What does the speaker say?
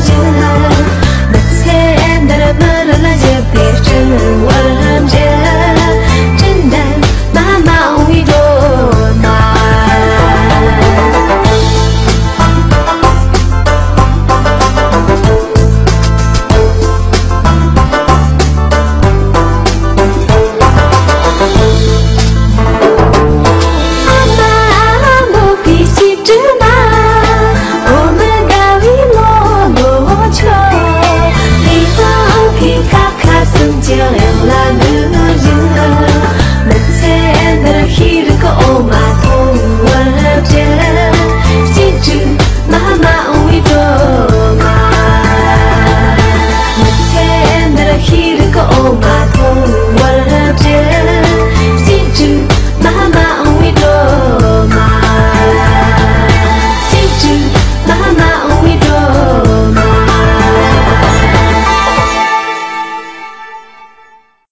you.